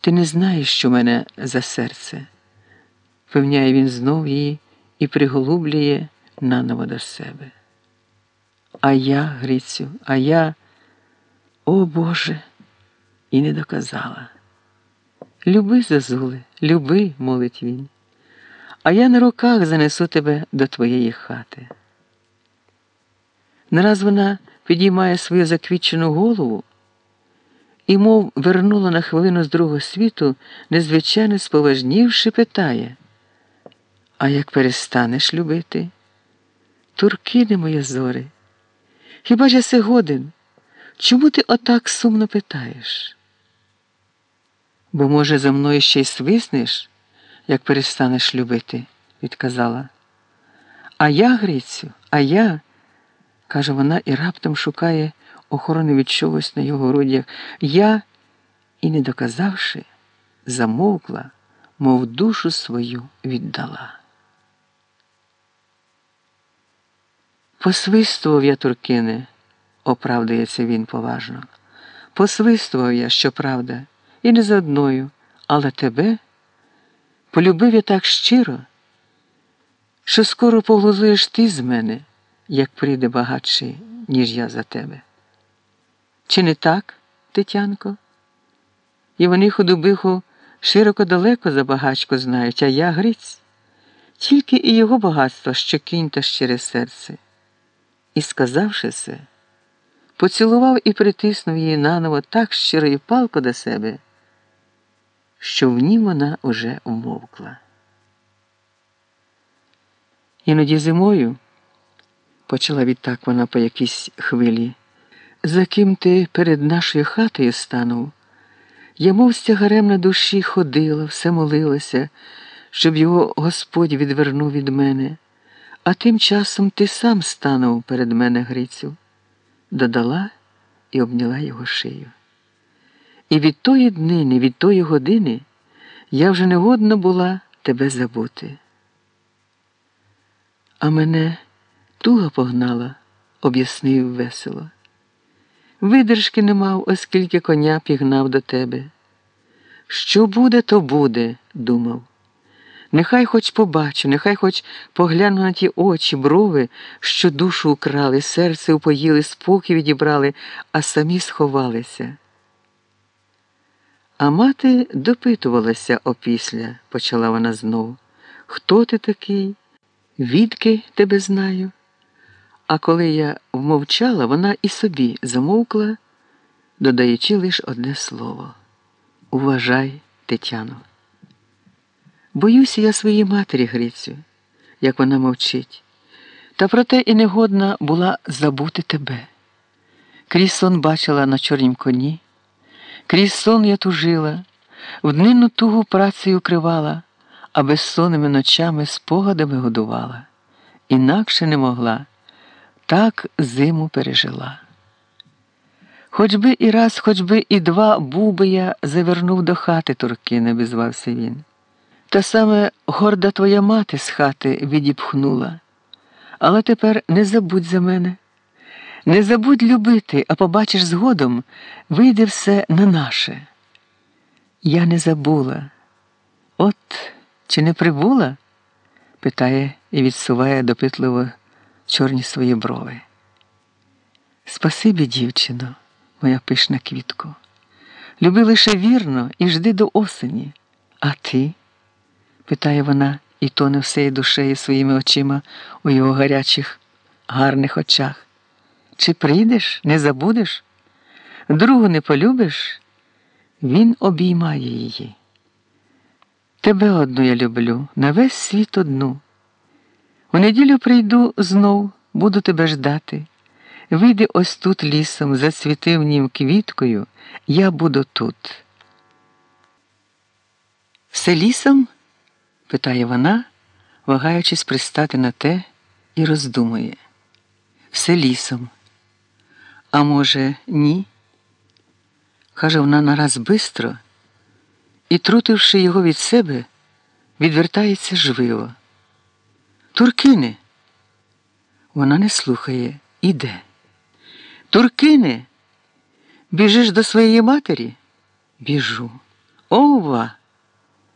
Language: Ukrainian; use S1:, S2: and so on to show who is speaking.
S1: Ти не знаєш, що мене за серце, певняє він знов її і приголублює наново до себе. А я, Грицю, а я, о Боже, і не доказала. Люби, Зазуле, люби, молить він, а я на руках занесу тебе до твоєї хати. Нараз вона підіймає свою заквічену голову і, мов вернула на хвилину з другого світу, незвичайно споважнівши, питає А як перестанеш любити? Туркине моє зори, хіба ж я си годен? Чому ти отак сумно питаєш? Бо, може, за мною ще й свиснеш, як перестанеш любити, відказала. А я, Грицю, а я, каже вона і раптом шукає охорони від чогось на його грудях. Я, і, не доказавши, замовкла, мов душу свою віддала. Посвистував я, Туркине, оправдується він поважно. Посвистував я, щоправда, і не за одною, але тебе полюбив я так щиро, що скоро поглузуєш ти з мене, як прийде багатший, ніж я за тебе. Чи не так, Тетянко? І вони худобиху широко далеко за багачку знають, а я Гриць, тільки і його багатство, що кінь та щире серце. І, сказавши це, поцілував і притиснув її наново так щиро і палко до себе, що в нім вона уже вмовкла. Іноді зимою, почала відтак вона по якійсь хвилі, за ким ти перед нашою хатою станув, я мов з тягарем на душі ходила, все молилася, щоб його Господь відвернув від мене. А тим часом ти сам станув перед мене Грицю, додала і обняла його шию. І від тої днини, від тої години я вже не годна була тебе забути. А мене туга погнала, об'яснив весело. Видержки не мав, оскільки коня пігнав до тебе. Що буде, то буде, думав. Нехай хоч побачу, нехай хоч погляну на ті очі, брови, що душу украли, серце упоїли, спокій відібрали, а самі сховалися. А мати допитувалася опісля, почала вона знову. Хто ти такий? Відки тебе знаю? А коли я вмовчала, вона і собі замовкла, додаючи лише одне слово. Уважай, Тетяно. Боюся я своїй матері Грицю, як вона мовчить, та проте і негодна була забути тебе. Крізь сон бачила на чорнім коні, крізь сон я тужила, в днину тугу працею кривала, а безсонними ночами спогадами годувала, інакше не могла, так зиму пережила. Хоч би і раз, хоч би і два буби я завернув до хати турки, обізвався він. Та саме горда твоя мати з хати відіпхнула. Але тепер не забудь за мене. Не забудь любити, а побачиш згодом, вийде все на наше. Я не забула. От чи не прибула? питає і відсуває допитливо чорні свої брови. Спасибі, дівчино, моя пишна квітко. Люби лише вірно і жди до осені. А ти? питає вона і тоне всею душею своїми очима у його гарячих, гарних очах. Чи прийдеш, не забудеш? Другу не полюбиш? Він обіймає її. Тебе одну я люблю, на весь світ одну. У неділю прийду знов, буду тебе ждати. Вийди ось тут лісом, зацвіти в нім квіткою, я буду тут. Все лісом? питає вона, вагаючись пристати на те і роздумує. Все лісом. А може, ні? каже вона нараз бистро і, трутивши його від себе, відвертається жвиво. Туркине. Вона не слухає, іде. Туркини. біжиш до своєї матері? Біжу. Ова!